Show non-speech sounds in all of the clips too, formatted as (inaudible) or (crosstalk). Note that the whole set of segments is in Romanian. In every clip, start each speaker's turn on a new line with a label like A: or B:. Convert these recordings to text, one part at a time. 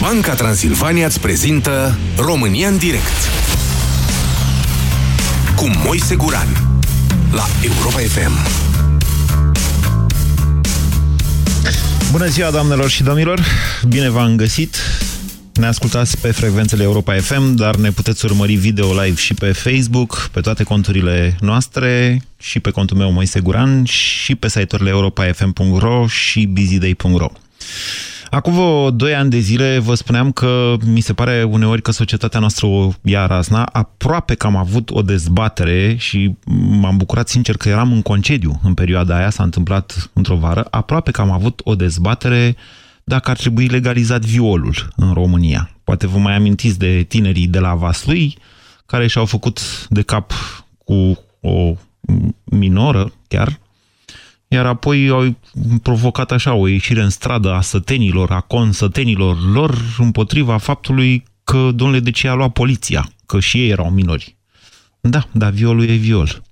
A: Banca Transilvania îți prezintă România în direct cu Moise Guran la Europa FM.
B: Bună ziua, doamnelor și domnilor! Bine v-am găsit! Ne ascultați pe frecvențele Europa FM, dar ne puteți urmări video live și pe Facebook, pe toate conturile noastre, și pe contul meu Moise Guran, și pe site-urile europafm.ro și busyday.ro. Acum vreo 2 ani de zile vă spuneam că mi se pare uneori că societatea noastră o ia razna. Aproape că am avut o dezbatere și m-am bucurat sincer că eram în concediu în perioada aia, s-a întâmplat într-o vară. Aproape că am avut o dezbatere dacă ar trebui legalizat violul în România. Poate vă mai amintiți de tinerii de la Vaslui care și-au făcut de cap cu o minoră chiar, iar apoi au provocat așa o ieșire în stradă a sătenilor, a consătenilor lor împotriva faptului că, domnule, de ce a luat poliția? Că și ei erau minori. Da, dar violul e viol.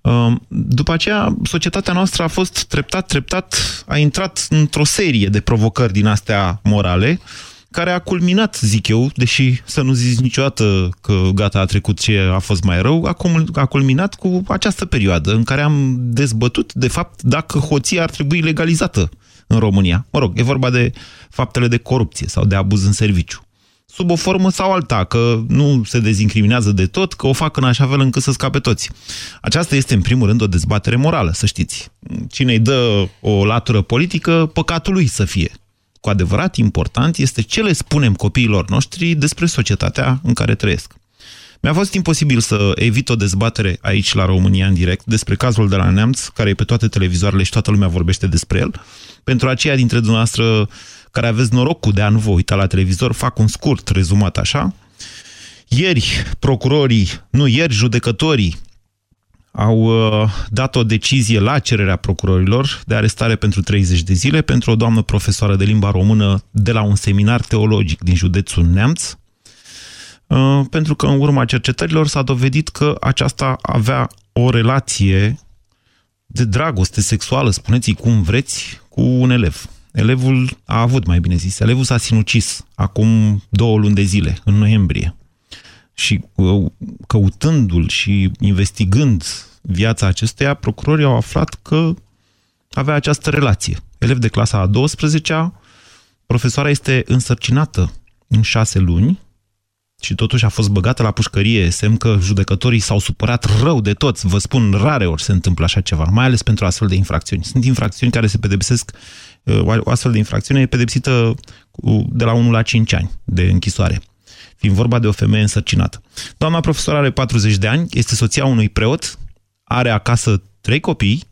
B: Um, după aceea, societatea noastră a fost treptat, treptat, a intrat într-o serie de provocări din astea morale, care a culminat, zic eu, deși să nu zici niciodată că gata a trecut ce a fost mai rău, a, a culminat cu această perioadă în care am dezbătut, de fapt, dacă hoția ar trebui legalizată în România. Mă rog, e vorba de faptele de corupție sau de abuz în serviciu. Sub o formă sau alta, că nu se dezincriminează de tot, că o fac în așa fel încât să scape toți. Aceasta este, în primul rând, o dezbatere morală, să știți. Cine îi dă o latură politică, păcatul lui să fie cu adevărat important este ce le spunem copiilor noștri despre societatea în care trăiesc. Mi-a fost imposibil să evit o dezbatere aici la România în direct despre cazul de la Neamț, care e pe toate televizoarele și toată lumea vorbește despre el. Pentru aceia dintre dumneavoastră care aveți norocul de a nu vă uita la televizor, fac un scurt rezumat așa. Ieri, procurorii, nu ieri, judecătorii au uh, dat o decizie la cererea procurorilor de arestare pentru 30 de zile pentru o doamnă profesoară de limba română de la un seminar teologic din județul Neamț, uh, pentru că în urma cercetărilor s-a dovedit că aceasta avea o relație de dragoste sexuală, spuneți-i cum vreți, cu un elev. Elevul a avut, mai bine zis, elevul s-a sinucis acum două luni de zile, în noiembrie. Și uh, căutându-l și investigând viața acesteia, procurorii au aflat că avea această relație. Elev de clasa a 12-a, profesoara este însărcinată în șase luni și totuși a fost băgată la pușcărie, semn că judecătorii s-au supărat rău de toți. Vă spun, rare ori se întâmplă așa ceva, mai ales pentru astfel de infracțiuni. Sunt infracțiuni care se pedepsesc, uh, o astfel de infracțiune e pedepsită de la 1 la 5 ani de închisoare fiind vorba de o femeie însărcinată. Doamna profesor are 40 de ani, este soția unui preot, are acasă trei copii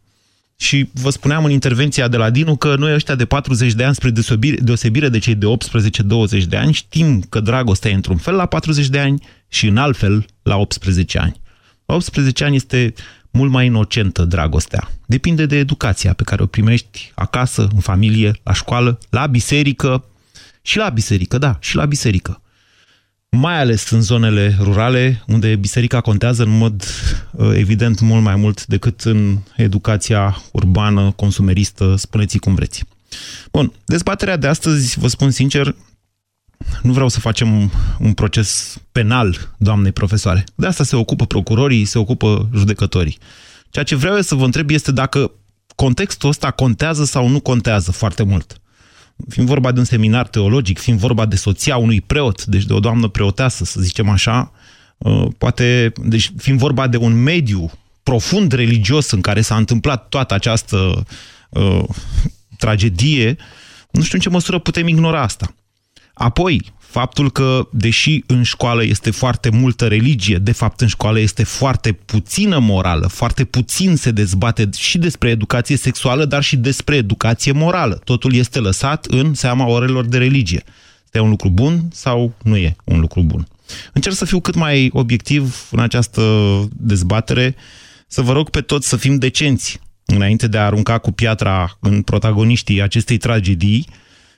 B: și vă spuneam în intervenția de la Dinu că noi ăștia de 40 de ani, spre deosebire, deosebire de cei de 18-20 de ani, știm că dragostea e într-un fel la 40 de ani și în alt fel la 18 ani. La 18 ani este mult mai inocentă dragostea. Depinde de educația pe care o primești acasă, în familie, la școală, la biserică și la biserică, da, și la biserică mai ales în zonele rurale, unde biserica contează în mod uh, evident mult mai mult decât în educația urbană, consumeristă, spuneți cum vreți. Bun, dezbaterea de astăzi, vă spun sincer, nu vreau să facem un proces penal, doamnei profesoare. De asta se ocupă procurorii, se ocupă judecătorii. Ceea ce vreau să vă întreb este dacă contextul ăsta contează sau nu contează foarte mult fiind vorba de un seminar teologic, fiind vorba de soția unui preot, deci de o doamnă preoteasă, să zicem așa, uh, poate, deci fiind vorba de un mediu profund religios în care s-a întâmplat toată această uh, tragedie, nu știu în ce măsură putem ignora asta. Apoi, faptul că, deși în școală este foarte multă religie, de fapt în școală este foarte puțină morală, foarte puțin se dezbate și despre educație sexuală, dar și despre educație morală. Totul este lăsat în seama orelor de religie. Este un lucru bun sau nu e un lucru bun? Încerc să fiu cât mai obiectiv în această dezbatere, să vă rog pe toți să fim decenți înainte de a arunca cu piatra în protagoniștii acestei tragedii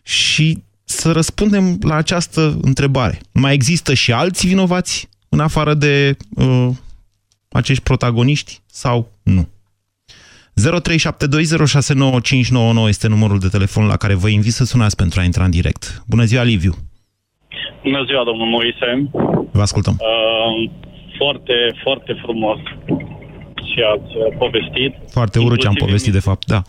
B: și să răspundem la această întrebare. Mai există și alți vinovați în afară de uh, acești protagoniști sau nu? 0372069599 este numărul de telefon la care vă invit să sunați pentru a intra în direct. Bună ziua, Liviu!
C: Bună ziua, domnul Moise.
B: Vă ascultăm.
C: Uh, foarte, foarte frumos și ați uh, povestit.
B: Foarte urât ce am povestit, de fapt, da.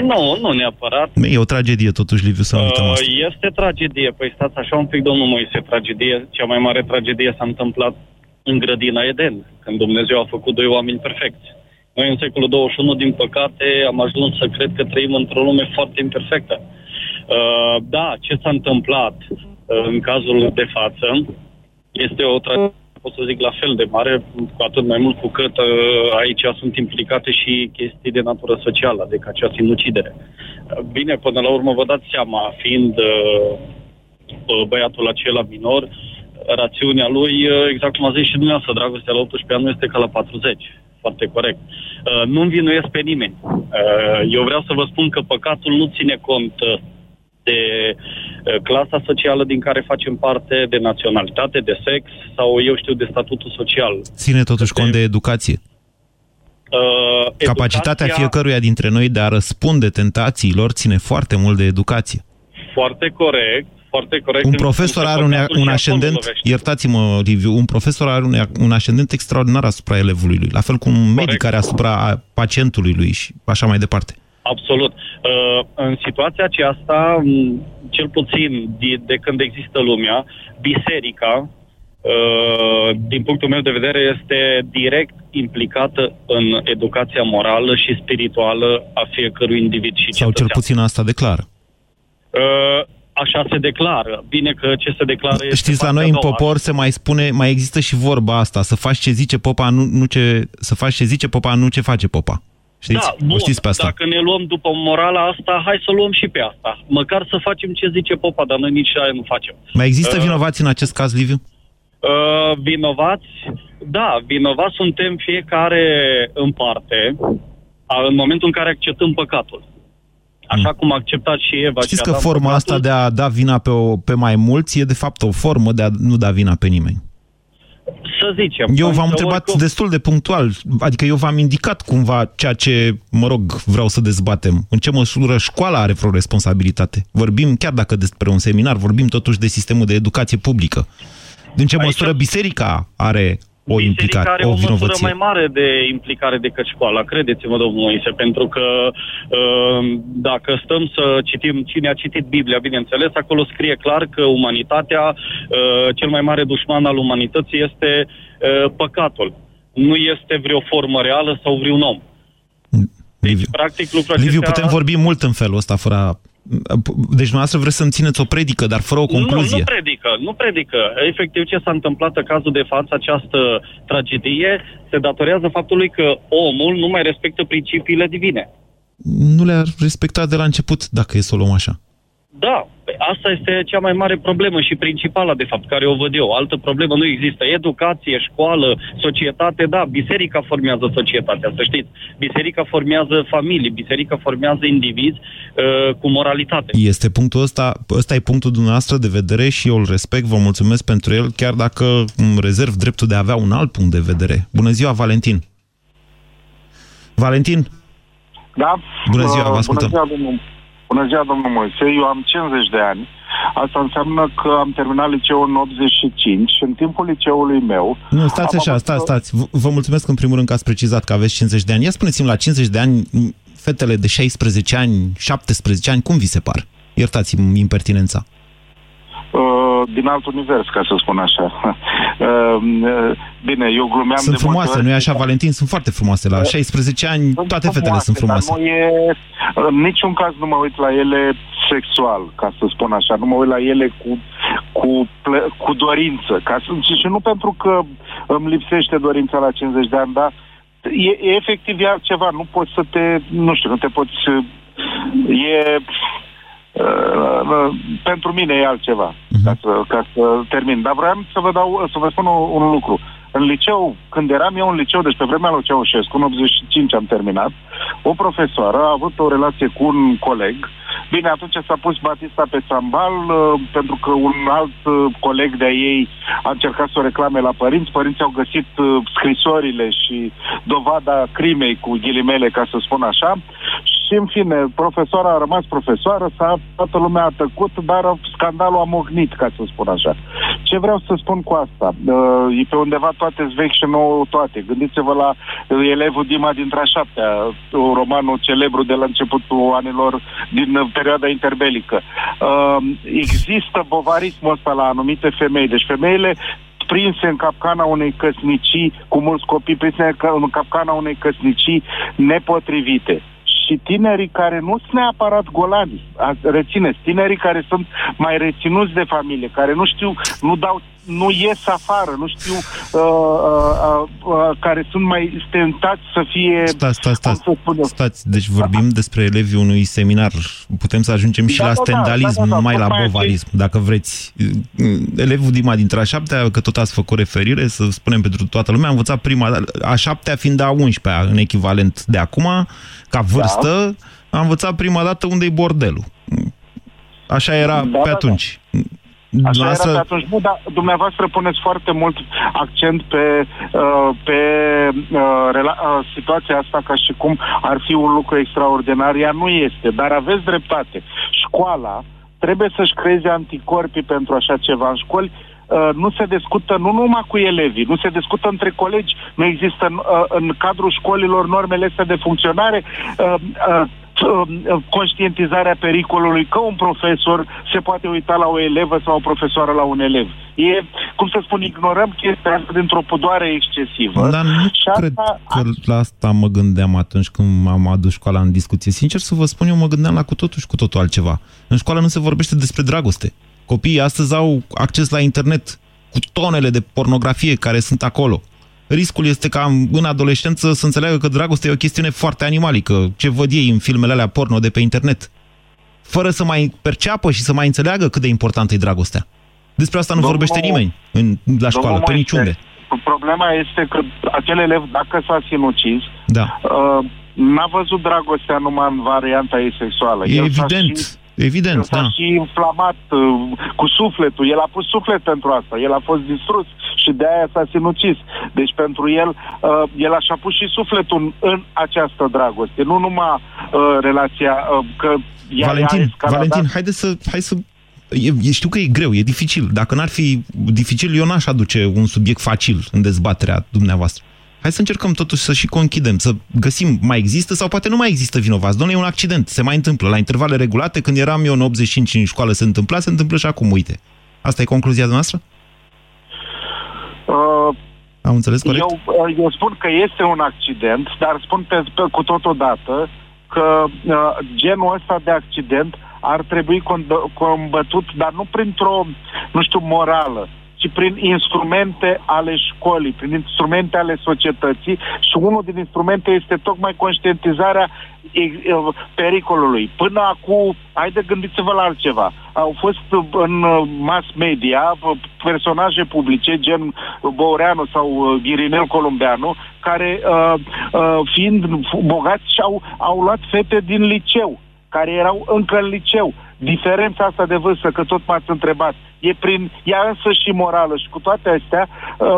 C: Nu, nu neapărat.
B: E o tragedie, totuși, Liviu, să nu uităm
C: Uh,
B: asta.
C: este tragedie. Păi stați așa un pic, domnul Moise, tragedie. Cea mai mare tragedie s-a întâmplat în grădina Eden, când Dumnezeu a făcut doi oameni perfecți. Noi în secolul 21, din păcate, am ajuns să cred că trăim într-o lume foarte imperfectă. Uh, da, ce s-a întâmplat uh, în cazul de față este o tragedie, pot să zic, la fel de mare, cu atât mai mult cu cât uh, aici sunt implicate și chestii de natură socială, adică acea sinucidere. Uh, Bine, până la urmă vă dați seama, fiind uh, uh, băiatul acela minor, rațiunea lui, uh, exact cum a zis și dumneavoastră, dragostea la 18 ani nu este ca la 40. Foarte corect. Uh, Nu învinuiesc pe nimeni. Uh, Eu vreau să vă spun că păcatul nu ține cont uh, de uh, clasa socială din care facem parte, de naționalitate, de sex sau, eu știu, de statutul social.
B: Ține totuși cont de educație.
C: Uh,
B: Capacitatea
C: educația-
B: fiecăruia dintre noi de a răspunde tentațiilor ține foarte mult de educație.
C: Foarte corect, foarte corect.
B: Un
C: Însă
B: profesor are un,
C: păcatul
B: un
C: și acolo
B: ascendent,
C: lovește.
B: iertați-mă, Liviu, un profesor are un, un ascendent extraordinar asupra elevului lui, la fel cum un medic are asupra a pacientului lui și așa mai departe.
C: Absolut. Uh, în situația aceasta, m, cel puțin de, de când există lumea, biserica, uh, din punctul meu de vedere, este direct implicată în educația morală și spirituală a fiecărui individ și
B: Sau cel
C: cetățean.
B: puțin asta declară.
C: Uh, așa se declară. Bine că ce se declară este
B: Știți, la
C: partea
B: noi în
C: a doua.
B: popor se mai spune, mai există și vorba asta, să faci ce zice popa, nu, nu ce, să faci ce zice popa, nu ce face popa. Știți?
C: Da, bun,
B: o știți pe asta.
C: dacă ne luăm după morala asta, hai să luăm și pe asta. Măcar să facem ce zice popa, dar noi nici aia nu facem.
B: Mai există
C: Uh,
B: vinovați în acest caz, Liviu?
C: Uh, vinovați? Da, vinovați suntem fiecare în parte a, în momentul în care acceptăm păcatul. Așa cum a acceptat și Eva.
B: Mm. Știți
C: și
B: că
C: Adam
B: forma
C: păcatul,
B: asta de a da vina pe, o, pe mai mulți e de fapt o formă de a nu da vina pe nimeni.
C: Să zicem.
B: Eu
C: însă
B: v-am întrebat
C: oricum-
B: destul de punctual, adică eu v-am indicat cumva ceea ce, mă rog, vreau să dezbatem. În ce măsură școala are vreo responsabilitate? Vorbim, chiar dacă despre un seminar, vorbim totuși de sistemul de educație publică. În ce
C: Aici-
B: măsură biserica are o
C: Biserica
B: implicare,
C: are
B: o
C: o măsură
B: vinovăție?
C: mai mare de implicare decât școala, credeți-mă, domnul Moise, pentru că uh, dacă stăm să citim cine a citit Biblia, bineînțeles, acolo scrie clar că umanitatea, uh, cel mai mare dușman al umanității este uh, păcatul. Nu este vreo formă reală sau vreun om.
B: Liviu,
C: Practic, lucrul
B: Liviu
C: acesta...
B: putem vorbi mult în felul ăsta, fără... a- Deci dumneavoastră vreți să-mi țineți o predică, dar fără o concluzie.
C: Nu, nu predică, nu predică. Efectiv, ce s-a întâmplat în cazul de față, această tragedie, se datorează faptului că omul nu mai respectă principiile divine.
B: Nu le-a respectat de la început, dacă e să o luăm așa.
C: Da, păi asta este cea mai mare problemă și principala, de fapt, care o văd eu. Altă problemă nu există. Educație, școală, societate, da, biserica formează societatea, să știți. Biserica formează familii, biserica formează indivizi uh, cu moralitate.
B: Este punctul ăsta, ăsta e punctul dumneavoastră de vedere și eu îl respect, vă mulțumesc pentru el, chiar dacă îmi rezerv dreptul de a avea un alt punct de vedere. Bună ziua, Valentin! Valentin,
D: Da?
B: Bună ziua, vă
D: Uh,
B: ascultăm.
D: Bună ziua, domnul, bună ziua, domnul Moise. Eu am 50 de ani. Asta înseamnă că am terminat liceul în 85 și în timpul liceului meu...
B: nu, stați
D: am
B: așa,
D: avut-
B: stați, stați. V- Vă mulțumesc în primul rând că ați precizat că aveți 50 de ani. Ia spuneți-mi, la 50 de ani, m, fetele de 16 ani, 17 ani, cum vi se par? Iertați-mi impertinența.
D: Uh, din alt univers, ca să spun așa. (laughs) Uh, uh, bine, eu glumeam
B: Sunt
D: de multe
B: frumoase,
D: ori-
B: nu-i așa, Valentin? Sunt foarte frumoase. La 16 ani,
D: Sunt
B: toate fetele sunt frumoase.
D: Dar nu e, în niciun caz nu mă uit la ele sexual, ca să spun așa. Nu mă uit la ele cu, cu, ple- cu dorință. Ca să, și, și nu pentru că îmi lipsește dorința la 50 de ani, dar e, e efectiv e altceva. Nu poți să te, nu știu, nu te poți... E... Uh, pentru mine e altceva,
B: Mhm.
D: ca, să, ca să termin. Dar vreau să vă, dau, să vă spun un, un lucru. În liceu, când eram eu în liceu, deci pe vremea lui Ceaușescu, în 85 am terminat, o profesoară a avut o relație cu un coleg. Bine, atunci s-a pus Batista pe țambal, uh, pentru că un alt uh, coleg de ei a încercat să o reclame la părinți. Părinții au găsit uh, scrisorile și dovada crimei cu ghilimele, ca să spun așa. Și, în fine, profesoara a rămas profesoară, s-a, toată lumea a tăcut, dar scandalul a mognit, ca să spun așa. ce vreau să spun cu asta? Uh, e pe undeva toate vechi și nouă toate. Gândiți-vă la uh, elevul Dima dintre a șaptea, uh, romanul celebru de la începutul anilor din uh, perioada interbelică. Uh, există bovarismul ăsta la anumite femei. Deci femeile prinse în capcana unei căsnicii, cu mulți copii prinse în capcana unei căsnicii nepotrivite și tinerii care nu sunt neapărat golani, rețineți, tinerii care sunt mai reținuți de familie, care nu știu, nu dau nu ies afară, nu știu, uh, uh, uh, care sunt mai stentați să fie...
B: Stați, stați, stați, stați. Deci vorbim da. despre elevii unui seminar. Putem să ajungem și da, la da, stendalism, da, da, da, numai la bovarism, fi... dacă vreți. Elevul Dima dintre a șaptea, că tot ați făcut referire, să spunem pentru toată lumea, a învățat prima, a șaptea fiind a 11 în echivalent de acum, ca vârstă, da. a învățat prima dată unde e bordelul. Așa era da, pe da, atunci. Da.
D: Așa Lasă... era pe atunci. Nu, dar dumneavoastră puneți foarte mult accent pe, uh, pe uh, rela- uh, situația asta ca și cum ar fi un lucru extraordinar. Ea nu este, dar aveți dreptate. Școala trebuie să-și creeze anticorpii pentru așa ceva. În școli uh, nu se discută nu numai cu elevii, nu se discută între colegi, nu există în, uh, în cadrul școlilor normele astea de funcționare. Uh, uh, Um, conștientizarea pericolului că un profesor se poate uita la o elevă sau o profesoară la un elev. E, cum să spun, ignorăm chestia asta dintr-o pudoare excesivă.
B: Dar nu și cred asta... că la asta mă gândeam atunci când am adus școala în discuție. Sincer să vă spun, eu mă gândeam la cu totul și cu totul altceva. În școală nu se vorbește despre dragoste. Copiii astăzi au acces la internet cu tonele de pornografie care sunt acolo riscul este ca în adolescență să înțeleagă că dragostea e o chestiune foarte animalică, ce văd ei în filmele alea porno de pe internet. Fără să mai perceapă și să mai înțeleagă cât de importantă e dragostea. Despre asta nu Domnul, vorbește nimeni în, la școală, pe niciunde.
D: Problema este că acel elev, dacă s-a sinucis,
B: da.
D: uh, n-a văzut dragostea numai în varianta ei sexuală.
B: E El evident. Și Evident,
D: da. și inflamat uh, cu sufletul. El a pus suflet pentru asta. El a fost distrus și de aia s-a sinucis. Deci pentru el, uh, el așa pus și sufletul în, în această dragoste. Nu numai uh, relația uh, că
B: Valentin, Valentin, haide să, hai să E, știu că e greu, e dificil. Dacă n-ar fi dificil, eu n-aș aduce un subiect facil în dezbaterea dumneavoastră. Hai să încercăm totuși să și conchidem, să găsim, mai există sau poate nu mai există vinovați. Domnule, e un accident, se mai întâmplă. La intervale regulate, când eram eu în 85 în școală se întâmpla, se întâmplă și acum, uite. Asta e concluzia noastră? Uh, Am înțeles corect?
D: Eu, uh, eu spun că este un accident, dar spun pe, pe, cu totodată că uh, genul ăsta de accident ar trebui combătut, dar nu printr-o, nu știu, morală, ci prin instrumente ale școlii, prin instrumente ale societății și unul din instrumente este tocmai conștientizarea pericolului. Până acum, haide gândiți-vă la altceva. Au fost în mass media personaje publice, gen Băureanu sau Ghirinel Columbeanu, care, uh, uh, fiind bogați, și-au au luat fete din liceu, care erau încă în liceu diferența asta de vârstă, că tot m-ați întrebat, e prin ea însă și morală și cu toate astea, uh,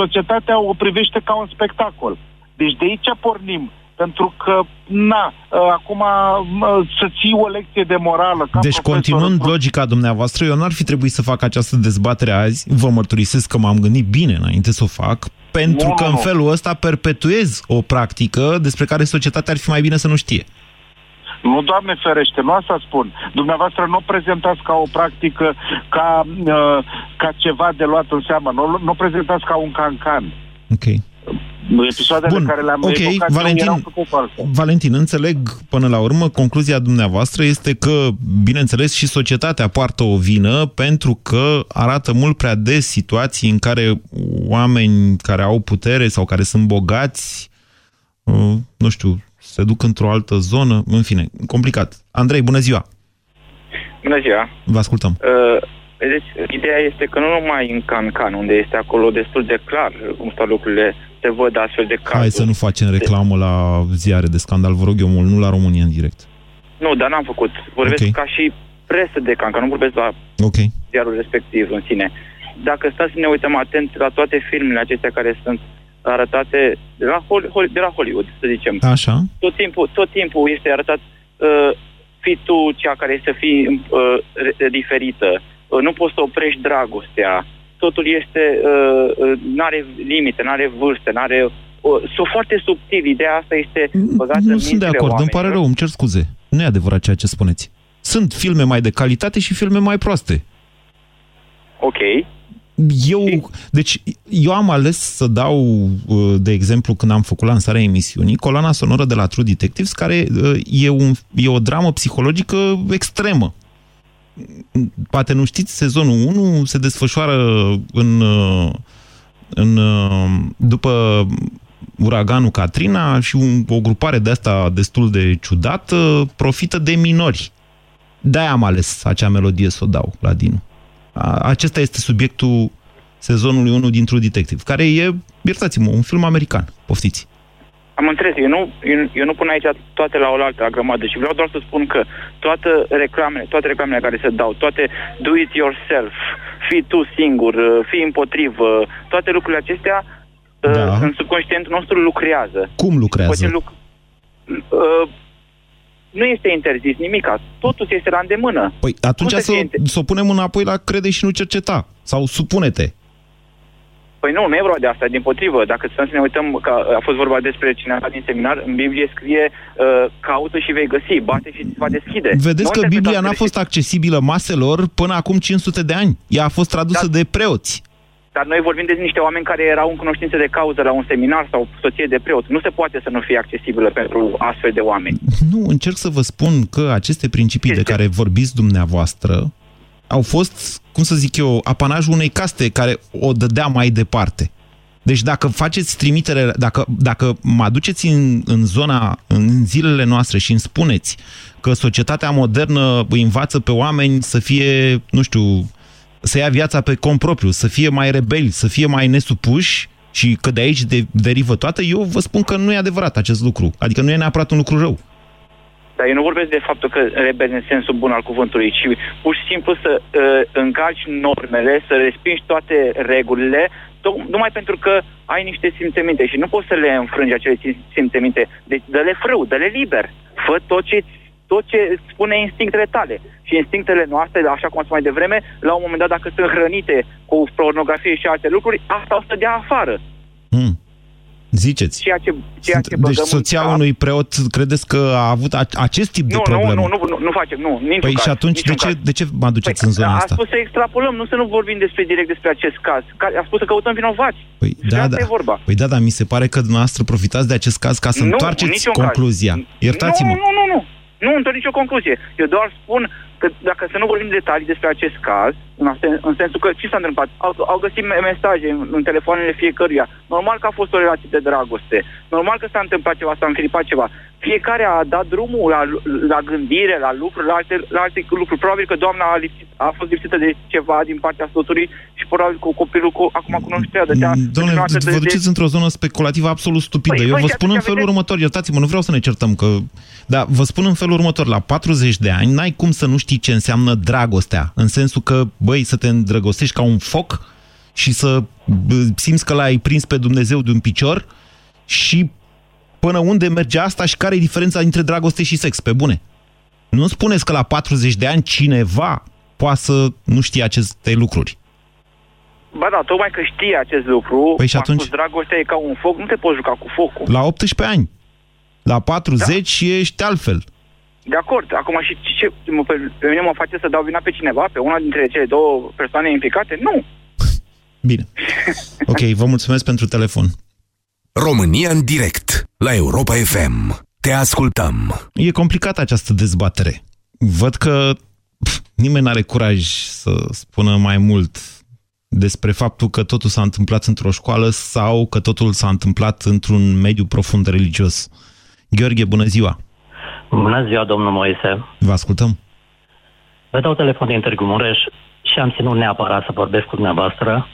D: societatea o privește ca un spectacol. Deci de aici pornim. Pentru că, na, uh, acum uh, să ții o lecție de morală... Ca
B: deci, continuând logica dumneavoastră, eu n-ar fi trebuit să fac această dezbatere azi. Vă mărturisesc că m-am gândit bine înainte să o fac, pentru nu, că nu, în felul ăsta perpetuez o practică despre care societatea ar fi mai bine să nu știe.
D: Nu, Doamne ferește, nu asta spun. Dumneavoastră nu o prezentați ca o practică, ca, uh, ca ceva de luat în seamă. Nu, nu o prezentați ca un cancan.
B: Ok.
D: Episoadele Bun, care le-am
B: ok, Valentin, Valentin, înțeleg până la urmă, concluzia dumneavoastră este că, bineînțeles, și societatea poartă o vină pentru că arată mult prea des situații în care oameni care au putere sau care sunt bogați, uh, nu știu, se duc într-o altă zonă, în fine, complicat. Andrei, bună ziua!
E: Bună ziua!
B: Vă ascultăm.
E: Uh, deci, ideea este că nu numai în Cancan, unde este acolo destul de clar cum stau lucrurile, se văd astfel de cazuri.
B: Hai să nu facem reclamă la ziare de scandal, vă rog eu mult, nu la România în direct.
E: Nu, dar n-am făcut. Vorbesc okay. ca și presă de Cancan, nu vorbesc la
B: okay.
E: ziarul respectiv în sine. Dacă stați să ne uităm atent la toate filmele acestea care sunt arătate de la, de la Hollywood, să zicem.
B: Așa.
E: Tot timpul, tot timpul este arătat uh, fi tu cea care este fi uh, diferită. Uh, nu poți să oprești dragostea. totul este, uh, uh, nu are limite, nu are vârstă, nu are... Uh, sunt foarte subtili, ideea asta este băgată
B: Nu
E: în
B: sunt de acord,
E: oamenilor.
B: îmi pare rău, îmi cer scuze. Nu e adevărat ceea ce spuneți. Sunt filme mai de calitate și filme mai proaste.
E: Ok.
B: Eu, deci, eu am ales să dau, uh, de exemplu, când am făcut lansarea emisiunii, coloana sonoră de la True Detectives, care uh, e, un, e o dramă psihologică extremă. Poate nu știți, sezonul 1 se desfășoară în, uh, în, după uraganul Katrina și un, o grupare de asta destul de ciudată profită de minori. De-aia am ales acea melodie să o dau la Dinu. Acesta este subiectul sezonului 1 din True Detective, care e, iertați-mă, un film american. Poftiți.
E: Am înțeles. Eu nu, eu, eu nu pun aici toate la oaltă, la grămadă și vreau doar să spun că toate reclamele, toate reclamele care se dau, toate do it yourself, fii tu singur, fii împotrivă, toate lucrurile acestea da. în subconștientul nostru lucrează.
B: Cum lucrează?
E: Luc- uh, nu este interzis nimic. Totul este la îndemână.
B: Păi atunci să, să, să o punem înapoi la crede și nu cerceta. Sau supune-te.
E: Păi nu, nu e vorba de asta, din potrivă. Dacă stăm să ne uităm, că a fost vorba despre cineva din seminar, în Biblie scrie uh, caută și vei găsi, bate și se va deschide.
B: Vedeți nu că Biblia n-a fost accesibilă maselor până acum 500 de ani. Ea a fost tradusă da. de preoți.
E: Dar noi vorbim de niște oameni care erau în cunoștință de cauză la un seminar sau soție de preot. Nu se poate să nu fie accesibilă pentru astfel de oameni.
B: Nu, încerc să vă spun că aceste principii este. de care vorbiți dumneavoastră au fost, cum să zic eu, apanajul unei caste care o dădea mai departe. Deci dacă faceți trimitere, dacă, dacă mă aduceți în, în zona, în zilele noastre și îmi spuneți că societatea modernă îi învață pe oameni să fie, nu știu, să ia viața pe cont propriu, să fie mai rebeli, să fie mai nesupuși și că de aici de, derivă toată, eu vă spun că nu e adevărat acest lucru. Adică nu e neapărat un lucru rău.
E: Dar eu nu vorbesc de faptul că rebeli în sensul bun al cuvântului, ci pur și simplu să uh, încalci normele, să respingi toate regulile, numai pentru că ai niște simțăminte și nu poți să le înfrângi acele simțăminte. Deci dă-le frâu, dă-le liber. Fă tot ce tot ce spune instinctele tale. Și instinctele noastre, așa cum am spus mai devreme, la un moment dat, dacă sunt hrănite cu pornografie și alte lucruri, asta o să dea afară.
B: Hmm. Ziceți.
E: Ceea ce, ceea
B: Sunt, ce deci soția în unui preot, credeți că a avut acest tip de
E: nu,
B: problemă?
E: Nu, nu, nu, nu facem, nu.
B: Păi caz, și atunci, de ce, de ce mă aduceți păi, în zona
E: a
B: asta?
E: A spus să extrapolăm, nu să nu vorbim despre direct despre acest caz. A spus să căutăm vinovați.
B: Păi da, da.
E: E vorba.
B: Păi da, dar mi se pare că dumneavoastră profitați de acest caz ca să nu, întoarceți concluzia. Iertați-mă.
E: Nu, nu, nu, nu. Nu într nicio concluzie. Eu doar spun că dacă să nu vorbim detalii despre acest caz, în, în sensul că ce s-a întâmplat? Au, au găsit mesaje în, în telefoanele fiecăruia. Normal că a fost o relație de dragoste. Normal că s-a întâmplat ceva, s-a înfilipat ceva. Fiecare a dat drumul la, la gândire, la lucruri, la alte, la alte lucruri. Probabil că doamna a, lipsit, a fost lipsită de ceva din partea soțului și probabil că copilul cu, acum cunoștea de
B: Doamne, vă duceți într-o zonă speculativă absolut stupidă. Păi, Eu vă spun în felul vedeți? următor, iertați-mă, nu vreau să ne certăm că... Dar vă spun în felul următor, la 40 de ani n-ai cum să nu știi ce înseamnă dragostea, în sensul că, băi, să te îndrăgostești ca un foc și să simți că l-ai prins pe Dumnezeu de un picior și până unde merge asta și care e diferența dintre dragoste și sex, pe bune. Nu spuneți că la 40 de ani cineva poate să nu știe aceste lucruri.
E: Ba da, tocmai că știe acest lucru,
B: păi și atunci... spus,
E: dragostea e ca un foc, nu te poți juca cu focul.
B: La 18 ani. La 40 da. ești altfel.
E: De acord. Acum și ce, pe, pe mine mă face să dau vina pe cineva, pe una dintre cele două persoane implicate? Nu.
B: Bine. (laughs) Ok, vă mulțumesc pentru telefon.
A: România în direct, la Europa FM. Te ascultăm.
B: E complicată această dezbatere. Văd că pf, nimeni nu are curaj să spună mai mult despre faptul că totul s-a întâmplat într-o școală sau că totul s-a întâmplat într-un mediu profund religios. Gheorghe, bună ziua!
F: Bună ziua, domnul Moise.
B: Vă ascultăm.
F: Vă dau telefon din Târgu Mureș și am ținut neapărat să vorbesc cu dumneavoastră,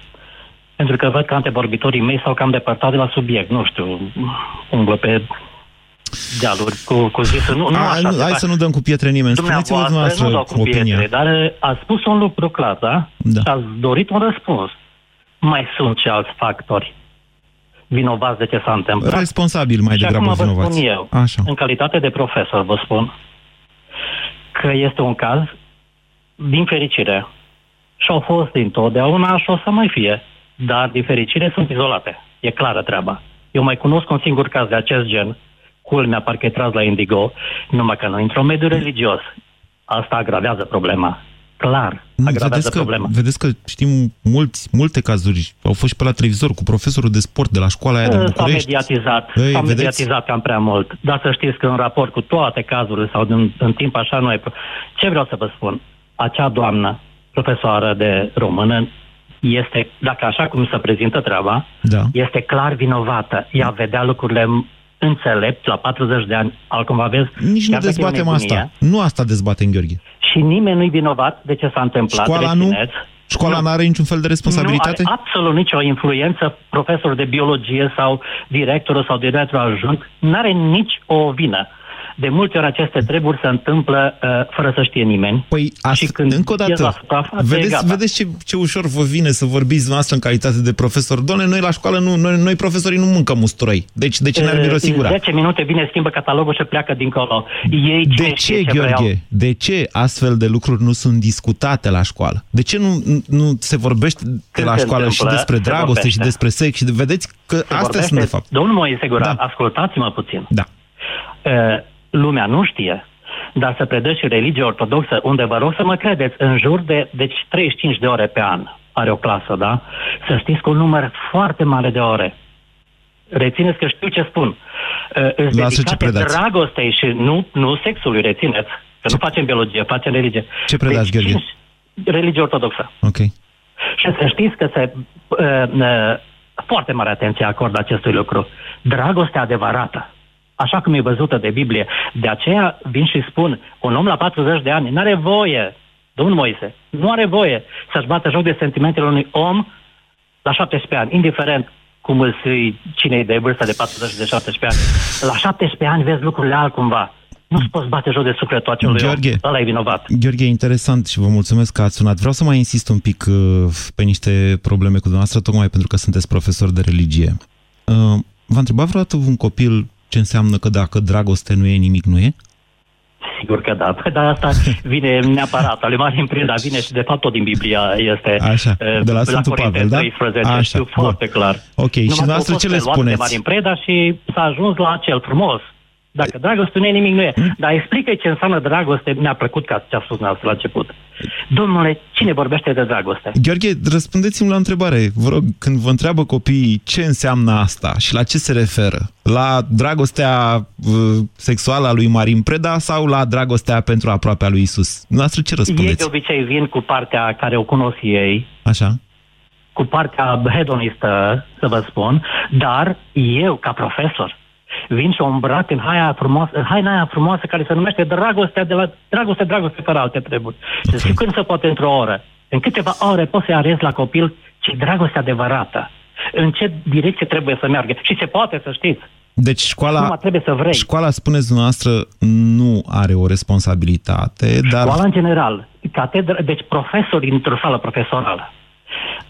F: pentru că văd că antevorbitorii mei s-au cam depărtat de la subiect. Nu știu, umblă pe dealuri cu, cu zisul. Nu, nu A, așa,
B: hai să nu dăm cu pietre nimeni. Spuneți-vă dumneavoastră nu dau cu opinia. Pietre,
F: dar a spus un lucru clar, da? da? Ați dorit un răspuns. Mai sunt și alți factori vinovați de ce s-a întâmplat.
B: Responsabil mai
F: și
B: degrabă
F: acum
B: vinovați.
F: vă spun eu,
B: Așa.
F: în calitate de profesor, vă spun că este un caz, din fericire, Și au fost întotdeauna și o să mai fie. Dar, din fericire, sunt izolate. E clară treaba. Eu mai cunosc un singur caz de acest gen, culmea parcă e tras la Indigo, numai că nu într-un mediu religios. Asta agravează problema. Clar, agravează
B: vedeți că,
F: problema.
B: vedeți că știm mulți, multe cazuri, au fost și pe la televizor cu profesorul de sport de la școala aia din
F: S-a
B: București.
F: mediatizat,
B: Ei,
F: s-a
B: vedeți?
F: mediatizat cam prea mult. Dar să știți că în raport cu toate cazurile sau în, în timp așa nu ai... pro- Ce vreau să vă spun? Acea doamnă, profesoară de română, este, dacă așa cum se prezintă treaba,
B: Da.
F: este clar vinovată. Ea vedea lucrurile înțelept la 40 de ani, altcumva vezi...
B: Nici nu
F: chiar dacă e o
B: dezbatem
F: nebunie,
B: asta. Nu asta dezbatem, Gheorghe.
F: Și nimeni nu-i vinovat de ce s-a întâmplat.
B: Școala nu?
F: rețineți.
B: Școala
F: Nu.
B: nu are niciun fel de responsabilitate?
F: Nu are absolut nicio influență profesor de biologie sau directorul sau directorul adjunct. Nu are nici o vină. De multe ori aceste treburi se întâmplă uh, fără să știe nimeni.
B: Păi, asta,
F: și când
B: încă o
F: ies la
B: dată,
F: suprafață, e
B: vedeți,
F: gata.
B: vedeți ce, ce ușor vă vine să vorbiți noastră în calitate de profesor. Doamne, noi la școală, nu, noi, noi profesorii nu mâncăm usturoi. Deci de ce ne-ar
F: Uh,
B: mirosi gura?
F: 10 minute vine, schimbă catalogul și pleacă dincolo. Ei
B: De
F: cine
B: ce,
F: știe ce vreau?
B: Gheorghe? De ce astfel de lucruri nu sunt discutate la școală? De ce nu, nu se vorbește de
F: Când
B: la
F: se
B: școală și
F: întâmplă,
B: despre
F: se
B: dragoste și
F: vorbește.
B: despre sex? Și de, vedeți că
F: Se
B: astea
F: vorbește-
B: sunt de fapt.
F: Domnul Moise Guran,
B: Da.
F: da. ascultați-mă puțin.
B: Da.
F: Uh, lumea nu știe, dar se predă și religie ortodoxă, unde vă rog să mă credeți, în jur de deci 35 de ore pe an are o clasă, da? Să știți că un număr foarte mare de ore. Rețineți că știu ce spun. Uh, îți
B: Lasă ce
F: dedicate
B: predați.
F: dragostei și nu, nu sexului, rețineți. Că nu facem biologie, facem religie.
B: Ce predați,
F: Deci,
B: Gheorghe?
F: cinci- Religie ortodoxă.
B: Ok.
F: Și să știți că se uh, uh, foarte mare atenție acordă acestui lucru. Dragostea adevărată, așa cum e văzută de Biblie. De aceea vin și spun, un om la 40 de ani nu are voie, domnul Moise, nu are voie să-și bată joc de sentimentele unui om la 17 ani, indiferent cum îl sui cine e de vârstă de 40 de 17 ani. La 17 ani vezi lucrurile altcumva. Nu-ți poți bate joc de sufletul acelui
B: Gheorghe.
F: om. Ăla e vinovat.
B: Gheorghe, interesant și vă mulțumesc că ați sunat. Vreau să mai insist un pic uh, pe niște probleme cu dumneavoastră, tocmai pentru că sunteți profesor de religie. Uh, V-a întrebat vreodată un copil ce înseamnă că dacă dragoste nu e, nimic nu e?
F: Sigur că da, (laughs) dar asta vine neapărat. Ale mari în preda vine și de fapt tot din Biblia este
B: Așa,
F: eh,
B: de la Sfântul
F: Corinteni
B: Pavel, da?
F: 13,
B: Așa,
F: știu
B: bun.
F: foarte clar.
B: Ok, și
F: Numai că au
B: dumneavoastră
F: fost
B: ce le
F: preluate de
B: spuneți?
F: mari în preda și s-a ajuns la acel frumos. Dacă dragoste nu e, nimic nu e.
B: Hmm?
F: Dar explică ce înseamnă dragoste. Mi-a plăcut că ce a spus dumneavoastră la început. Domnule, cine vorbește de dragoste?
B: Gheorghe, răspundeți-mi la o întrebare. Vă rog, când vă întreabă copiii ce înseamnă asta și la ce se referă? La dragostea uh, sexuală a lui Marin Preda sau la dragostea pentru aproapea lui Isus? Dumneavoastră ce
F: Ei de
B: răspundeți?
F: obicei vin cu partea care o cunosc ei,
B: Așa?
F: cu partea hedonistă, să vă spun, dar eu, ca profesor, vin și o îmbrac în haina frumoasă, în haina aia frumoasă care se numește dragostea de la dragoste, dragoste fără alte treburi. Și
B: Ok.
F: știu când se poate într-o oră. În câteva ore poți să-i arezi la copil ce dragoste adevărată. În ce direcție trebuie să meargă. Și se poate, să știți.
B: Deci școala,
F: Numai trebuie să vrei.
B: școala, spuneți dumneavoastră, nu are o responsabilitate, dar
F: Școala în general, catedră, deci profesori într-o sală profesorală.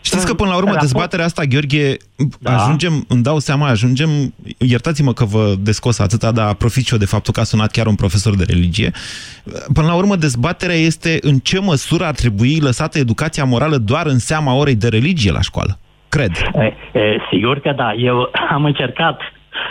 B: Știți că până la urmă
F: Raport-
B: dezbaterea asta, Gheorghe,
F: Da.
B: ajungem, îmi dau seama, ajungem, iertați-mă că vă descos atâta, dar profit și eu de faptul că a sunat chiar un profesor de religie. Până la urmă, dezbaterea este în ce măsură ar trebui lăsată educația morală doar în seama orei de religie la școală. Cred.
F: E, e, sigur că da. Eu (clears throat) am încercat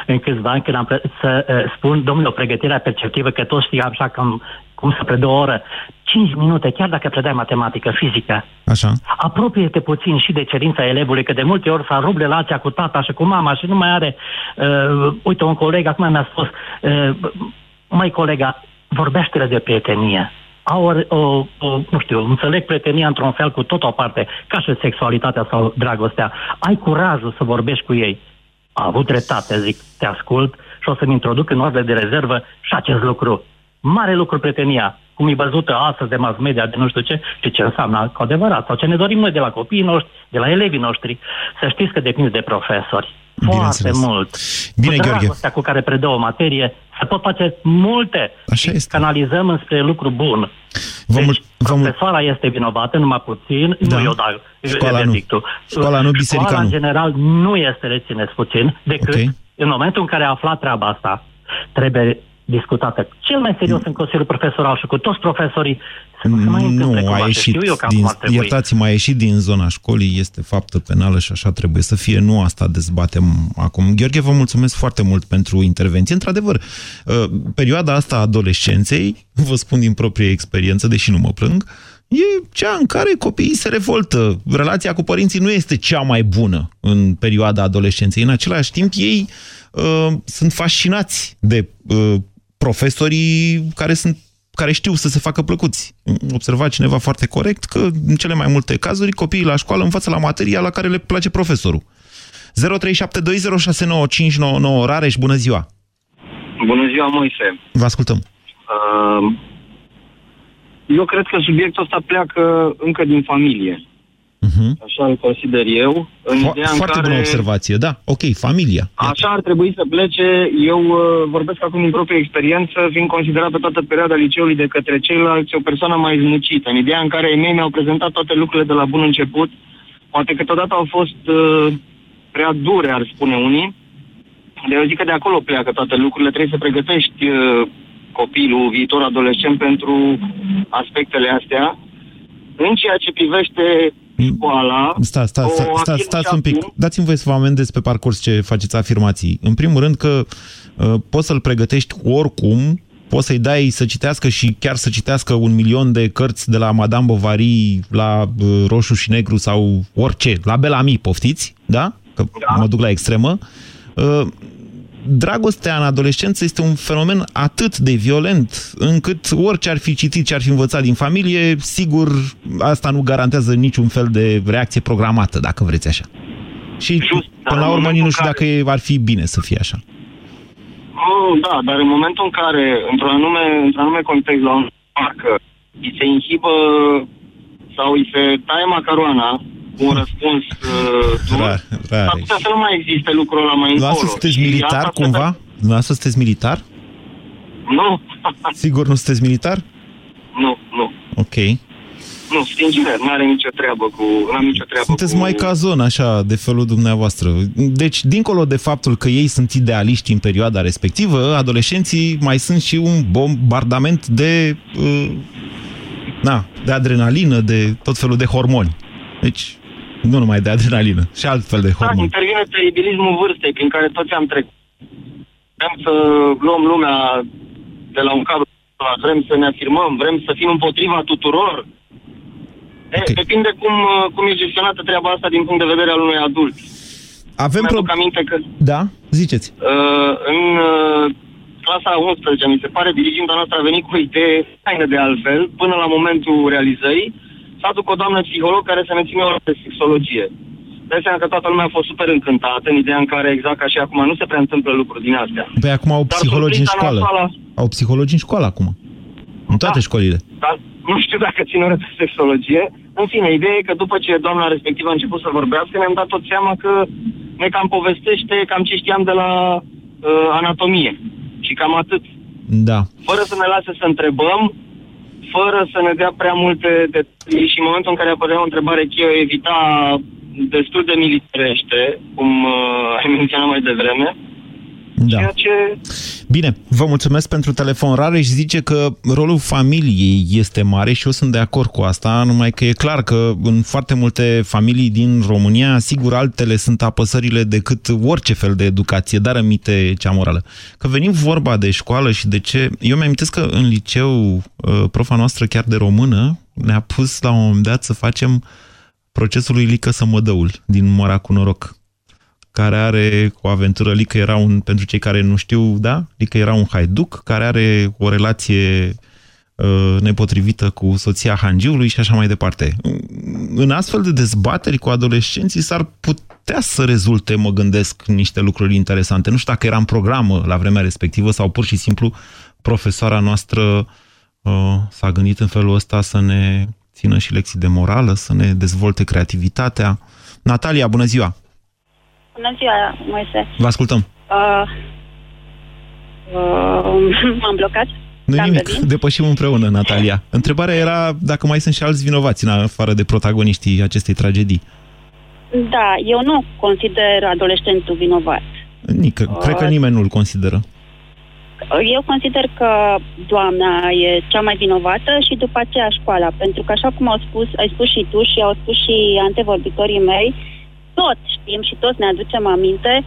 F: în câțiva ani când am pre- să e, spun, domnule, o pregătire perceptivă, că toți știam așa cum, cum să predă o oră. 5 minute, chiar dacă predai matematică, fizică,
B: Așa.
F: apropie-te puțin și de cerința elevului, că de multe ori s-a rupt relația cu tata și cu mama și nu mai are... Uh, uite, un coleg acum mi-a spus, uh, mai colega, vorbește de prietenie. Au o, o, o, nu știu, înțeleg prietenia într-un fel cu tot o parte, ca și sexualitatea sau dragostea. Ai curajul să vorbești cu ei. A avut dreptate, zic, te ascult și o să-mi introduc în ordine de rezervă și acest lucru. Mare lucru prietenia, cum e văzută astăzi de mass media, de nu știu ce, și ce înseamnă cu adevărat, sau ce ne dorim noi de la copiii noștri, de la elevii noștri. Să știți că depinde de profesori. Foarte
B: Bineînțeles.
F: mult.
B: Bine,
F: cu
B: Gheorghe.
F: dragostea cu care predă o materie, se pot face multe.
B: Așa
F: și
B: este.
F: canalizăm înspre lucru bun.
B: Vă
F: deci,
B: mul- vă mul-
F: profesoara este vinovată, numai puțin,
B: Da.
F: nu eu dau
B: Școala nu.
F: verdictul.
B: Școala nu, biserica
F: Școala,
B: nu.
F: în general, nu este, rețineți puțin, decât
B: Ok.
F: în momentul în care a aflat treaba asta, trebuie discutată cel mai serios în Consiliul Profesoral și cu toți profesorii să nu se mai întâmple
B: Nu, a ieșit
F: știu eu că
B: din,
F: acum ar trebui.
B: iertați-mă, a ieșit din zona școlii, este faptă penală și așa trebuie să fie. Nu asta dezbatem acum. Gheorghe, vă mulțumesc foarte mult pentru intervenție. Într-adevăr, uh, perioada asta a adolescenței, vă spun din proprie experiență, deși nu mă plâng, e cea în care copiii se revoltă. Relația cu părinții nu este cea mai bună în perioada adolescenței. În același timp, ei uh, sunt fascinați de uh, profesorii care sunt care știu să se facă plăcuți. Observa cineva foarte corect că, în cele mai multe cazuri, copiii la școală învață la materia la care le place profesorul. 0372069599 Rareș, bună ziua!
G: Bună ziua, Moise.
B: Vă ascultăm.
G: Uh, eu cred că subiectul ăsta pleacă încă din familie.
B: Uh-huh.
G: Așa îl consider eu. În
B: Fo-
G: ideea în
B: foarte
G: care...
B: bună observație, da. Ok, familia.
G: Așa ar trebui să plece. Eu uh, vorbesc acum din proprie experiență, fiind considerat pe toată perioada liceului de către ceilalți o persoană mai zmucită. În ideea în care ei mei mi-au prezentat toate lucrurile de la bun început. Poate câteodată au fost uh, prea dure, ar spune unii. De eu zic că de acolo pleacă toate lucrurile. Trebuie să pregătești uh, copilul, viitor adolescent pentru aspectele astea. În ceea ce privește școala...
B: Sta, sta,
G: o
B: sta, sta,
G: afirm
B: stați
G: și
B: un pic.
G: acum.
B: Dați-mi voie să vă amendez pe parcurs ce faceți afirmații. În primul rând că uh, poți să-l pregătești oricum, poți să-i dai să citească și chiar să citească un milion de cărți de la Madame Bovary la uh, roșu și negru sau orice, la Bellamy, poftiți, da? Că
G: Da.
B: mă duc la extremă. Uh, dragostea în adolescență este un fenomen atât de violent încât orice ar fi citit, ce ar fi învățat din familie, sigur, asta nu garantează niciun fel de reacție programată, dacă vreți așa. Și
G: Just, dar
B: până la
G: în
B: urmă nici
G: momentul
B: nu știu
G: în
B: dacă e- ar fi bine să fie așa.
G: Oh, da, dar în momentul în care, într-un anume, într-un anume context, la un parcă, îi se inhibă sau îi se taie macaroana cu un răspuns uh, dur,
B: Rar, rar.
G: s-ar putea să nu mai existe lucrul ăla mai
B: Dumneavoastră
G: încolo.
B: sunteți
G: Și
B: militar
G: asta se-
B: cumva? Dumneavoastră sunteți militar?
G: Nu, (laughs)
B: Sigur nu sunteți militar?
G: nu, nu.
B: Ok.
G: Nu, sincer, nu are nicio treabă cu... Nu am nicio treabă
B: Sunteți
G: cu...
B: mai ca zon, așa, de felul dumneavoastră. Deci, dincolo de faptul că ei sunt idealiști în perioada respectivă, adolescenții mai sunt și un bombardament de, uh, na, de adrenalină, de tot felul de hormoni. Deci, nu numai de adrenalină, și alt fel de
G: Da,
B: hormoni.
G: intervine teribilismul vârstei prin care toți am trecut. Vrem să luăm lumea de la un cadru, vrem să ne afirmăm, vrem să fim împotriva tuturor. E,
B: Ok.
G: Depinde cum, uh, cum e gestionată treaba asta din punct de vedere al unui adult.
B: Avem
G: Mi-aduc
B: pro...
G: aminte că
B: Da? Ziceți.
G: uh, în uh, clasa 11, mi se pare, diriginta noastră a venit cu o idee faină de altfel, până la momentul realizării, să aduc o doamnă psiholog care să ne țină o oră de sexologie. Dai seama că toată lumea a fost super încântată în ideea în care, exact ca și acum, nu se prea întâmplă lucruri din astea.
B: Păi acum au
G: Dar
B: psihologi în
G: surpriza
B: școală.
G: nasoală-
B: Au psihologi în școală acum. În toate
G: Da.
B: școlile.
G: Dar nu știu dacă țin oră de sexologie. În fine, ideea e că după ce doamna respectivă a început să vorbească, ne-am dat tot seama că ne cam povestește cam ce știam de la uh, anatomie. Și cam atât.
B: Da.
G: Fără să ne lase să întrebăm, fără să ne dea prea multe detalii și în momentul în care apărea o întrebare cheie, o evita destul de militarește, cum uh, (laughs) ai menționat mai devreme,
B: Da.
G: ceea ce
B: Bine, vă mulțumesc pentru telefon rar și zice că rolul familiei este mare și eu sunt de acord cu asta, numai că e clar că în foarte multe familii din România, sigur, altele sunt apăsările decât orice fel de educație, dar aminte cea morală. Că venim vorba de școală și de ce... Eu mi-am că în liceu, uh, profa noastră chiar de română ne-a pus la un moment dat să facem procesul lui Lică Sămădăul din Mora cu noroc care are o aventură, Lică era un, pentru cei care nu știu, da, Lică era un haiduc care are o relație uh, nepotrivită cu soția hangiului și așa mai departe. În astfel de dezbateri cu adolescenții s-ar putea să rezulte, mă gândesc, niște lucruri interesante. Nu știu dacă era în programă la vremea respectivă sau pur și simplu profesoara noastră uh, s-a gândit în felul ăsta să ne țină și lecții de morală, să ne dezvolte creativitatea. Natalia, bună ziua!
H: Bună ziua, Moise.
B: Vă ascultăm.
H: Uh, uh, (laughs) m-am blocat.
B: nu
H: Am
B: nimic,
H: venit.
B: depășim împreună, Natalia. Întrebarea era dacă mai sunt și alți vinovați în afară de protagoniștii acestei tragedii.
H: Da, eu nu consider adolescentul vinovat.
B: Nică, cred că nimeni nu-l consideră.
H: Eu consider că doamna e cea mai vinovată și după aceea școala, pentru că așa cum au spus, ai spus și tu și au spus și antevorbitorii mei, tot știm și toți ne aducem aminte,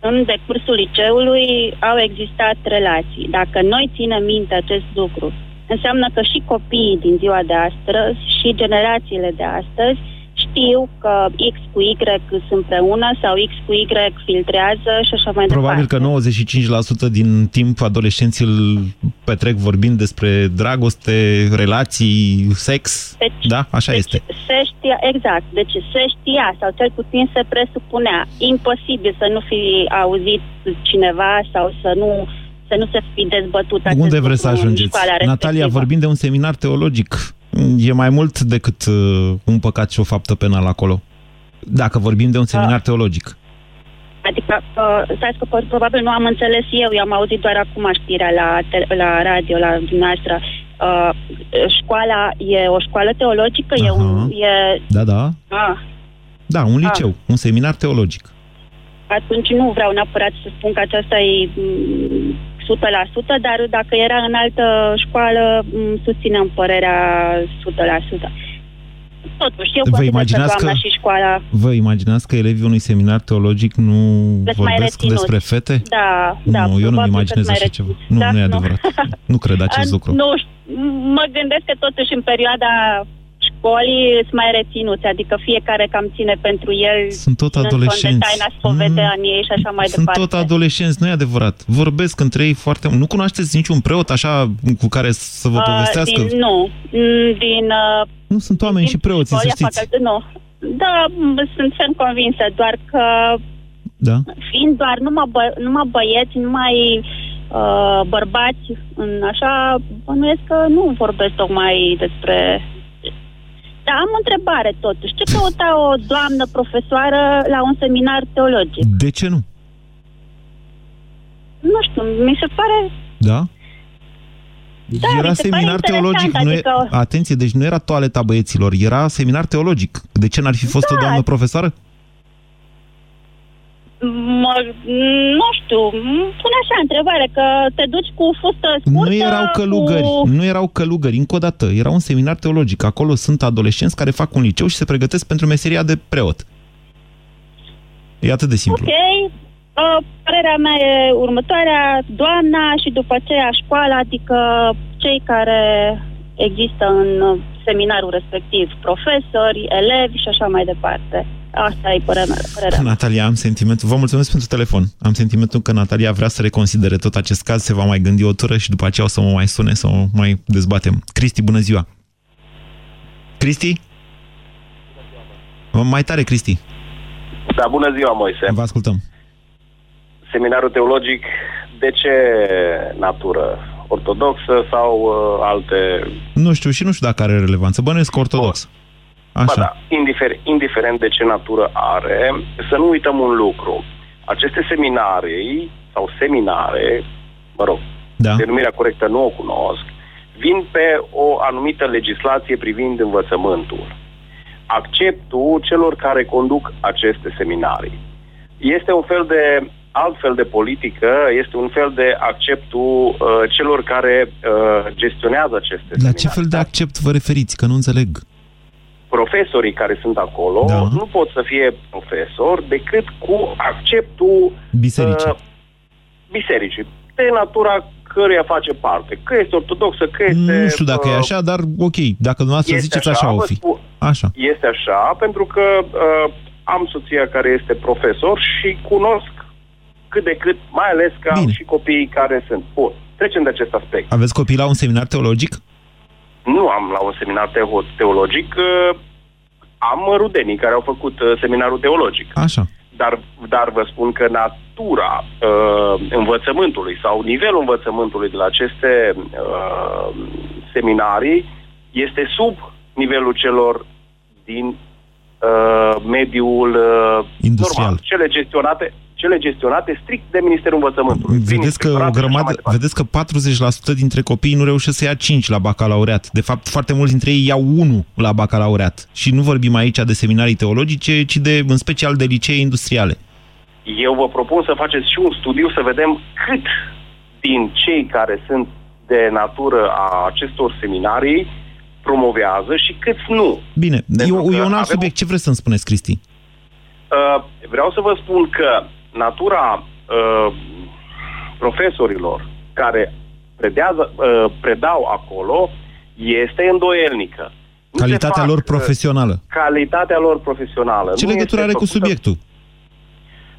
H: în decursul liceului au existat relații. Dacă noi ținem minte acest lucru, înseamnă că și copiii din ziua de astăzi și generațiile de astăzi știu că X cu Y sunt împreună sau X cu Y filtrează și așa mai
B: Probabil
H: departe.
B: că 95% din timp adolescenții îl petrec vorbind despre dragoste, relații, sex.
H: Deci-
B: da, așa
H: deci
B: este.
H: Se știa, exact, deci se știa sau cel puțin se presupunea. Imposibil să nu fi auzit cineva sau să nu să nu se fi dezbătut acest
B: Unde
H: lucru
B: vreți să
H: în
B: ajungeți?
H: școala
B: Natalia,
H: respectivă.
B: vorbim de un seminar teologic. E mai mult decât uh, un păcat și o faptă penală acolo. Dacă vorbim de un seminar teologic.
H: Adică, uh, stați că po- probabil nu am înțeles eu, eu am auzit doar acum știrea la, te- la radio, la dumneavoastră. Uh, școala e o școală teologică? E un...
B: Aha.
H: E,
B: Da, da.
H: ah,
B: Da, un liceu, un seminar teologic.
H: atunci nu vreau neapărat să spun că aceasta e mm, 100%, dar dacă era în altă școală, mm, susținem părerea 100%. Totuși, eu
B: Vă
H: consider că
B: imaginați
H: doamna
B: că-
H: și școala...
B: Vă imaginați că elevii unui seminar teologic nu
H: Veți mai
B: vorbesc
H: reținuți.
B: despre fete?
H: Da, da,
B: nu, eu nu-mi
H: probabil
B: imaginez
H: că-ți mai
B: așa ceva.
H: reținuți.
B: Nu,
H: Da,
B: nu e adevărat. Nu cred acest (laughs)
H: A,
B: lucru.
H: Nu știu, mă gândesc că totuși în perioada școlii îți mai reținuți, adică fiecare cam ține pentru el
B: Sunt tot
H: ținând cont de
B: adolescenți.
H: taina spovedaniei și așa mai
B: Sunt
H: departe.
B: tot adolescenți, nu e adevărat. Vorbesc între ei foarte mult. Nu cunoașteți niciun preot așa cu care să vă
H: Uh,
B: povestească?
H: din, nu, Mm, din... Uh,
B: Nu sunt oameni și preoții, să
H: școala,
B: știți.
H: facultate- nu. Da, m- sunt ferm convinsă, doar că
B: Da?
H: fiind doar numai, bă, numai băieți, numai uh, bărbați, în așa, bănuiesc că nu vorbesc tocmai despre... Da, am o întrebare totuși. Ce căuta o doamnă profesoară la un seminar teologic?
B: De ce nu?
H: Nu știu, mi se pare...
B: Da?
H: Da,
B: era
H: mi se pare
B: seminar
H: interesant,
B: teologic. Nu e...
H: adică-
B: Atenție, deci nu era toaleta băieților, era seminar teologic. De ce n-ar fi fost o
H: Da.
B: doamnă profesoară?
H: Mă, nu știu, îmi pun așa întrebare, că te duci cu fustă scurtă...
B: Nu erau călugări,
H: Cu...
B: nu erau călugări, încă o dată. Era un seminar teologic. Acolo sunt adolescenți care fac un liceu și se pregătesc pentru meseria de preot. E atât de simplu.
H: Ok, uh, părerea mea e următoarea, doamna și după aceea școala, adică cei care există în uh, seminarul respectiv, profesori, elevi și așa mai departe. Asta e părerea mea. Părerea mea.
B: Natalia, am sentimentul, vă mulțumesc pentru telefon. Am sentimentul că Natalia vrea să reconsidere tot acest caz, se va mai gândi o tură și după aceea o să mă mai sune, să o mai dezbatem. Cristi, bună ziua! Cristi? Mai tare, Cristi.
I: Da, bună ziua, Moise.
B: Vă ascultăm.
I: Seminarul teologic, de ce natură? Ortodoxă sau uh, alte...
B: Nu știu și nu știu dacă are relevanță. Bănuiesc ortodox.
I: Ba
B: Așa.
I: da, indifer, indiferent de ce natură are, să nu uităm un lucru. Aceste seminarii sau seminare, mă rog,
B: Da.
I: denumirea corectă nu o cunosc, vin pe o anumită legislație privind învățământul. Acceptul celor care conduc aceste seminarii. Este un fel de altfel de politică, este un fel de acceptul uh, celor care uh, gestionează aceste
B: La
I: seminarii.
B: ce fel de accept vă referiți? Că nu înțeleg.
I: Profesorii care sunt acolo
B: Da.
I: nu pot să fie profesori decât cu acceptul
B: Bisericii.
I: uh, bisericii, de natura căruia face parte. Că este ortodoxă, că este...
B: Nu știu dacă e
I: uh,
B: așa, dar ok, dacă dumneavoastră
I: este
B: ziceți așa, o
I: vă
B: fi.
I: spun-
B: Așa.
I: Este așa, pentru că uh, am soția care este profesor și cunosc cât de cât, mai ales că am
B: Bine.
I: și copiii care sunt. Bun, trecem de acest aspect.
B: Aveți copii la un seminar teologic?
I: Nu am la un seminar teo- teologic, uh, am rudenii care au făcut uh, seminarul teologic.
B: Așa.
I: Dar, dar vă spun că natura uh, învățământului sau nivelul învățământului de la aceste uh, seminarii este sub nivelul celor din uh, mediul uh,
B: Industrial.
I: normal. Cele gestionate, cele gestionate strict de Ministerul Învățământului. prin
B: Vedeți că, o
I: inspectorat și așa mai
B: grămadă,
I: departe.
B: vedeți că 40% dintre copii nu reușesc să ia 5 la bacalaureat. De fapt, foarte mulți dintre ei iau 1 la bacalaureat. Și nu vorbim aici de seminarii teologice, ci de, în special de licee industriale.
I: Eu vă propun să faceți și un studiu să vedem cât din cei care sunt de natură a acestor seminarii promovează și câți nu.
B: Bine, e, e un alt
I: avem...
B: subiect. Ce vreți să-mi spuneți, Cristi?
I: Uh, vreau să vă spun că natura uh, profesorilor care predează, uh, predau acolo este îndoielnică. Nu
B: Calitatea
I: fac,
B: lor
I: uh,
B: profesională.
I: Calitatea lor profesională.
B: Ce
I: nu
B: legătură
I: este
B: are cu
I: făcută-
B: subiectul?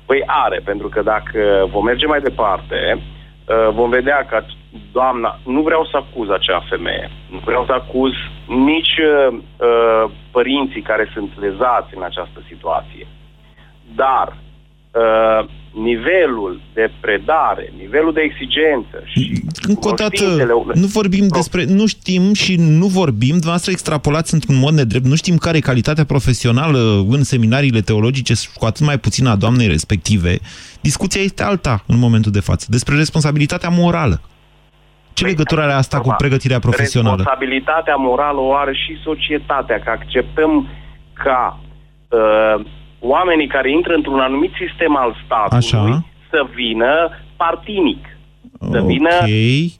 I: Păi are, pentru că dacă vom merge mai departe, uh, vom vedea că doamna, nu vreau să acuz acea femeie, nu vreau să acuz nici uh, uh, părinții care sunt lezați în această situație. Dar uh, nivelul de predare, nivelul de exigență și
B: Încă o dată,
I: cunoștințele-
B: nu vorbim despre, nu știm și nu vorbim, dumneavoastră extrapolați într-un mod nedrept, nu știm care e calitatea profesională în seminariile teologice și cu atât mai puțin a doamnei respective. Discuția este alta în momentul de față, despre responsabilitatea morală. Ce legătură are asta cu
I: Normal.
B: pregătirea profesională?
I: Responsabilitatea morală o are și societatea, că acceptăm ca uh, oamenii care intră într-un anumit sistem al statului
B: Așa.
I: să vină partinic. Să vină...
B: Ok,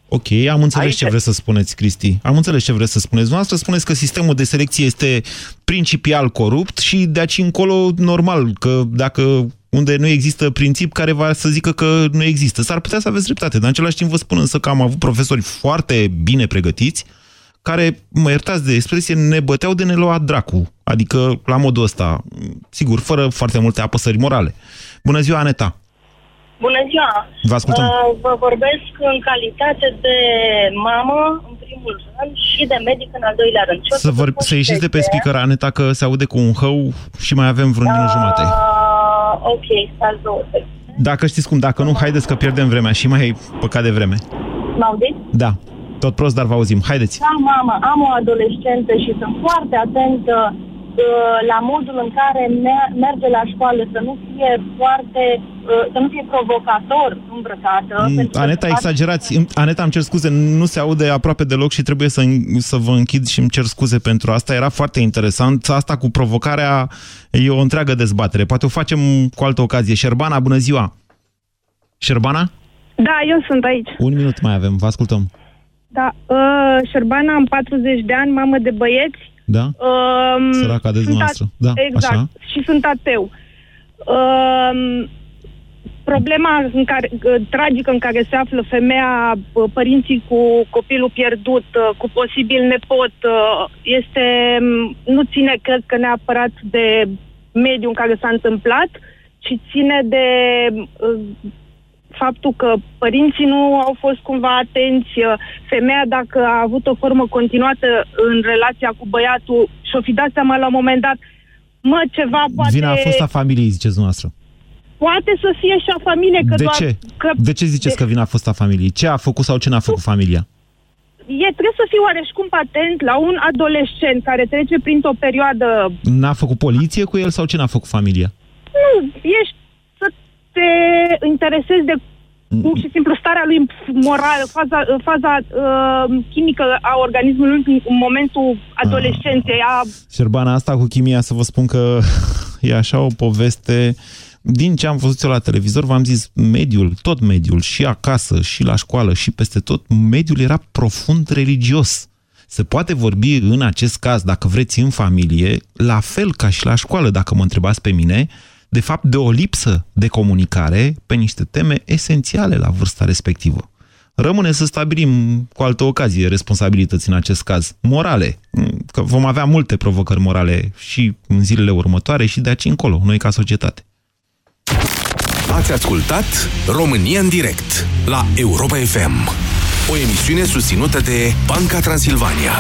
B: ok, am înțeles
I: Aici-
B: ce vreți să spuneți, Cristi. Am înțeles ce vreți să spuneți. Dumneavoastră spuneți că sistemul de selecție este principial corupt și de aici încolo normal că dacă unde nu există princip care va să zică că nu există. S-ar putea să aveți dreptate, dar în același timp vă spun însă că am avut profesori foarte bine pregătiți care, mă iertați de expresie, ne băteau de ne lua dracu. Adică la modul ăsta, sigur, fără foarte multe apăsări morale. Bună ziua, Aneta!
J: Bună ziua!
B: Vă ascultăm.
J: Uh, vă vorbesc în calitate de mamă, în primul rând, și de medic în al doilea rând. Și o
B: Să,
J: vă
B: vor,
J: spun
B: să
J: și
B: ieșiți de pe
J: ce.
B: speaker, Aneta, că se aude cu un hău și mai avem vreun minut jumate.
J: Uh, ok, stați două secunde.
B: Dacă știți cum, dacă nu, haideți că pierdem vremea și mai păcat de vreme.
J: M-auziți?
B: Da, tot prost, dar vă auzim. Haideți.
J: Da, mamă, am o adolescentă și sunt foarte atentă uh, la modul în care me- merge la școală, să nu fie foarte, uh, să nu fie provocator îmbrăcată.
B: Mm,
J: pentru că
B: Aneta,
J: se face-
B: exagerați. Îmi- Aneta, îmi cer scuze, nu se aude aproape deloc și trebuie să, să vă închid și îmi cer scuze pentru asta. Era foarte interesant. Asta cu provocarea e o întreagă dezbatere. Poate o facem cu altă ocazie. Șerbana, bună ziua! Șerbana?
K: Da, eu sunt aici.
B: Un minut mai avem, vă ascultăm.
K: Da, uh, Șerbana, am 40 de ani, mamă de băieți.
B: Da?
K: Um,
B: Săraca de
K: sunt
B: dumneavoastră. Da,
K: exact.
B: așa.
K: Și sunt ateu. Um, problema în care, uh, tragică în care se află femeia, uh, părinții cu copilul pierdut, uh, cu posibil nepot, uh, este, um, nu ține, cred că neapărat de mediul în care s-a întâmplat, ci ține de uh, faptul că părinții nu au fost cumva atenți, uh, femeia dacă a avut o formă continuată în relația cu băiatul și-o fi dat seama la un moment dat, mă, ceva poate...
B: Vina a fost a familiei, ziceți dumneavoastră.
K: Poate să fie și a familiei, că
B: De
K: doar...
B: ce?
K: Că
B: De ce ziceți că vina a fost a familiei? Ce a făcut sau ce n-a făcut familia?
K: e, trebuie să fii oareșcum atent la un adolescent care trece printr-o perioadă...
B: N-a făcut poliție cu el sau ce n-a făcut familia?
K: Nu, ești să te interesezi de pur și simplu starea lui morală, faza, faza uh, chimică a organismului în, în momentul adolescenței, a
B: Șerbana, asta cu chimia, să vă spun că (laughs) e așa o poveste... Din ce am văzut eu la televizor, v-am zis, mediul, tot mediul, și acasă, și la școală, și peste tot, mediul era profund religios. Se poate vorbi în acest caz, dacă vreți, în familie, la fel ca și la școală, dacă mă întrebați pe mine, de fapt de o lipsă de comunicare pe niște teme esențiale la vârsta respectivă. Rămâne să stabilim cu altă ocazie responsabilități în acest caz, morale, că vom avea multe provocări morale și în zilele următoare și de aici încolo, noi ca societate.
A: Ați ascultat România în direct la Europa FM, o emisiune susținută de Banca Transilvania.